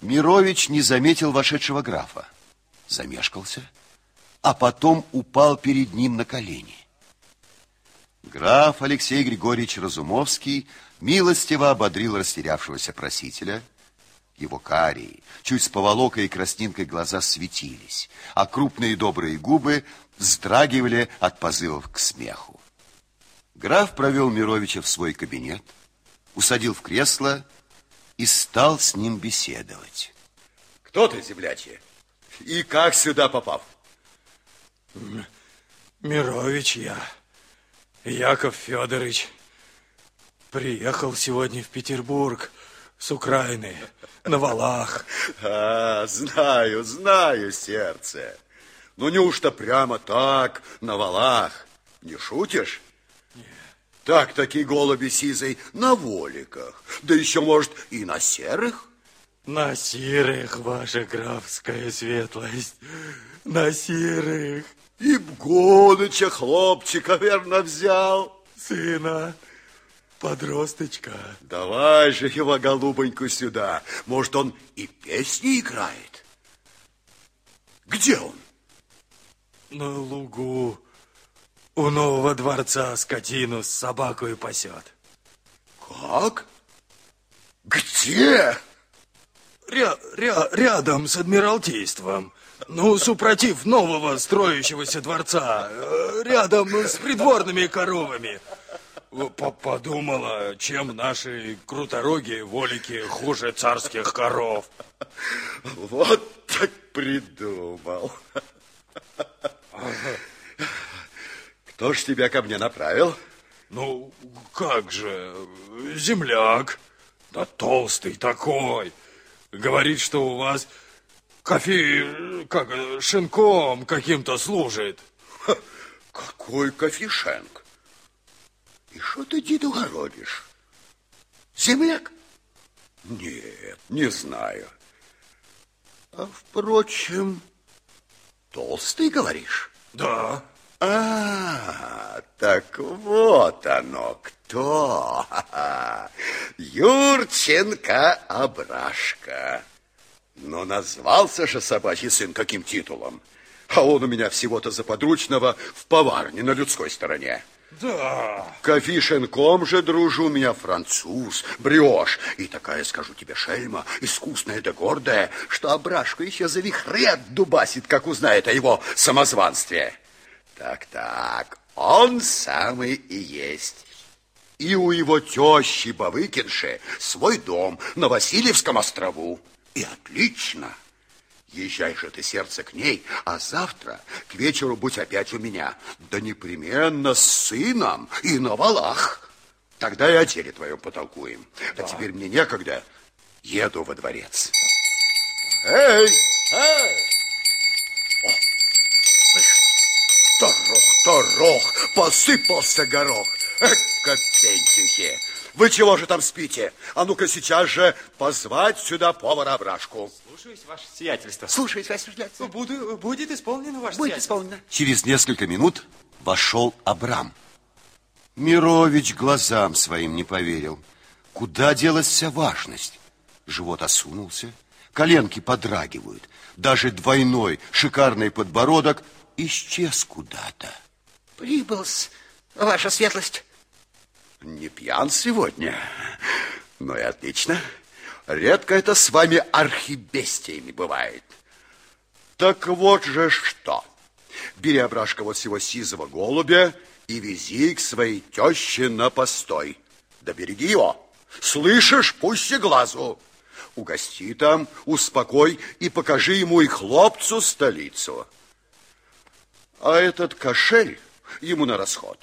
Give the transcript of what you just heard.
Мирович не заметил вошедшего графа. Замешкался, а потом упал перед ним на колени. Граф Алексей Григорьевич Разумовский милостиво ободрил растерявшегося просителя. Его карие, чуть с поволокой и краснинкой глаза светились, а крупные добрые губы вздрагивали от позывов к смеху. Граф провел Мировича в свой кабинет, усадил в кресло и стал с ним беседовать. Кто ты, землячье? И как сюда попав? Мирович я, Яков Федорович. Приехал сегодня в Петербург с Украины, на валах. А, знаю, знаю, сердце. Ну, неужто прямо так, на валах? Не шутишь? Нет. Так, такие голуби сизой на воликах. Да еще, может, и на серых? На серых, ваша графская светлость. На серых. И Бгоныча хлопчика, верно, взял. Сына, подросточка. Давай же его, голубоньку, сюда. Может, он и песни играет? Где он? На лугу у нового дворца скотину с собакой пасет. Как? Где? Ря ря рядом с Адмиралтейством. Ну, супротив нового строящегося дворца. э, Рядом с придворными коровами. П- Подумала, чем наши круторогие волики хуже царских коров. Вот так придумал. Кто ж тебя ко мне направил? Ну, как же, земляк, да толстый такой. Говорит, что у вас кофе, как, шинком каким-то служит. Ха, какой кофешенк? И что ты, деду, городишь? Земляк? Нет, не знаю. А, впрочем, толстый, говоришь? Да. А, так вот оно кто. Юрченко Абрашка. Но назвался же собачий сын каким титулом? А он у меня всего-то за подручного в поварне на людской стороне. Да. Кофишенком же, дружу, у меня француз, бриош. И такая, скажу тебе, шельма, искусная да гордая, что Абрашку еще за вихры отдубасит, как узнает о его самозванстве. Так-так, он самый и есть. И у его тещи Бавыкинши свой дом на Васильевском острову. И отлично. Езжай же ты, сердце, к ней, а завтра к вечеру будь опять у меня. Да непременно с сыном и на валах. Тогда и о деле твоем потолкуем. А теперь мне некогда. Еду во дворец. Эй! Эй! Посыпался горох. Эка пентюхи. Вы чего же там спите? А ну-ка сейчас же позвать сюда повара Абрашку. Слушаюсь, ваше сиятельство. Слушаюсь, ваше сиятельство. Буду, будет исполнено, ваше Будет сиятельство. исполнено. Через несколько минут вошел Абрам. Мирович глазам своим не поверил. Куда делась вся важность? Живот осунулся, коленки подрагивают. Даже двойной шикарный подбородок исчез куда-то. Прибыл ваша светлость. Не пьян сегодня. Ну и отлично. Редко это с вами архибестиями бывает. Так вот же что. Бери, Абрашка, вот всего сизого голубя и вези к своей теще на постой. Да береги его. Слышишь, пусть и глазу. Угости там, успокой и покажи ему и хлопцу столицу. А этот кошель ему на расход.